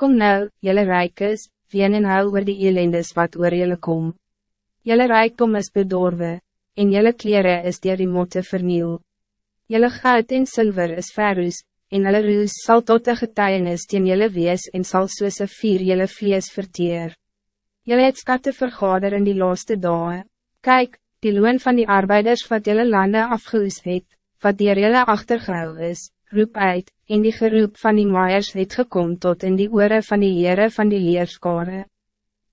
Kom nou, jelle rijkes, ween en huil oor die elendes wat oor jelle kom. Jelle rijkom is bedorwe, en jelle kleren is dier die motte verniel. Jelle goud en zilver is verroes, en jelle roes sal tot de getuienis teen jelle wees en sal soos een vier jelle vlees verteer. Jelle het skatte vergader in die laaste dae. Kijk, die loon van die arbeiders wat jelle lande afgehoes het, wat dier jelle achtergehou is, roep uit, en die geroep van die maaiers het gekom tot in die oren van die Heere van die leerskare.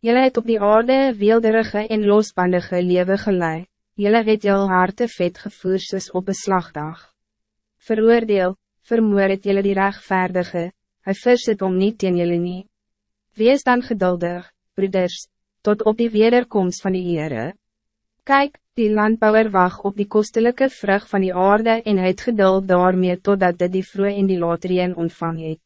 Jelle het op die aarde weelderige en losbandige lewe gelei, jelle het jyl harte vet gevoer soos op een slagdag. Veroordeel, vermoor het jelle die rechtvaardige, hy versit om niet teen jelle nie. Wees dan geduldig, broeders, tot op die wederkomst van die Heere. Kijk, Die landbouwer wacht op die kostelijke vrucht van die aarde en het geduld daarmee totdat dit die vroeg in die loterieën ontvang het.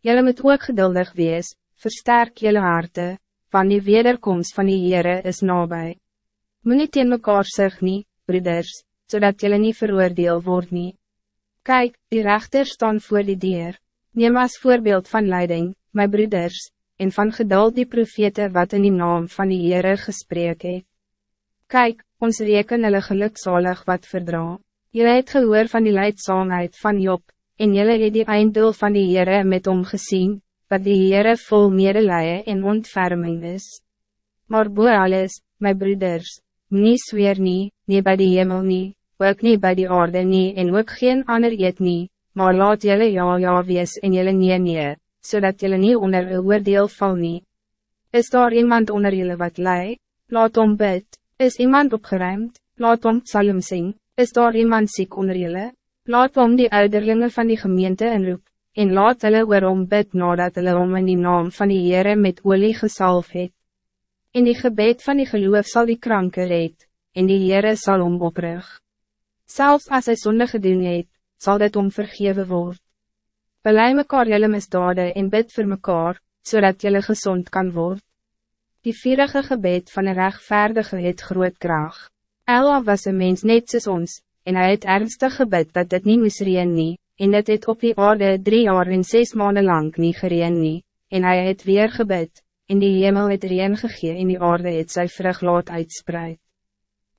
Jylle moet ook geduldig wees, versterk jylle harte, van die wederkomst van die Heere is nabij. Moet nie teen mekaar sig nie, broeders, zodat jylle nie veroordeel word nie. Kijk, die rechter staan voor die dier. Neem als voorbeeld van leiding, my broeders, en van geduld die profete wat in die naam van die Heere gesprek het. Kijk, ons reken hulle gelukzalig wat verdra. Jylle het gehoor van die leidzaamheid van Job, en jylle het die einddoel van die Heere met hom gezien, wat die Heere vol medelije en ontferming is. Maar boe alles, my broeders, nie sweer nie, nie by die hemel nie, ook nie by die aarde nie en ook geen ander eet nie, maar laat jylle ja ja wees en jylle nie nie, zodat jylle nie onder een oordeel val nie. Is daar iemand onder jylle wat lei? Laat om bid. Is iemand opgeruimd? Laat om psalm sing. Is daar iemand ziek onder jullie? Laat om die ouderlinge van die gemeente inroep, en laat hulle oorom bid nadat hulle om in die naam van die Heere met olie gesalf het. In die gebed van die geloof zal die kranke red, en die Heere sal om oprug. Zelfs als hy sonde gedoen het, sal dit om vergewe word. Belei mekaar jylle misdade en bid voor mekaar, zodat jullie gezond kan worden. Die vierige gebed van een rechtvaardige het groot kraag. Ella was een mens net soos ons, en hij het ernstig gebed dat dit niet moes reen nie, en dit het op die aarde drie jaar en zes maanden lang niet gereen nie, en hij het weer gebed, en die hemel het reen gegee en die aarde het sy vrug laat uitspreid.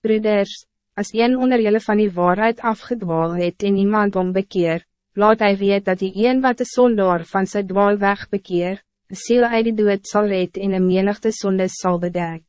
Broeders, als een onder jullie van die waarheid afgedwaal het en iemand om bekeer, laat hij weet dat die een wat de zondaar van zijn dwaalweg bekeer, een siel uit die dood sal red en een menigte sondes sal bedek.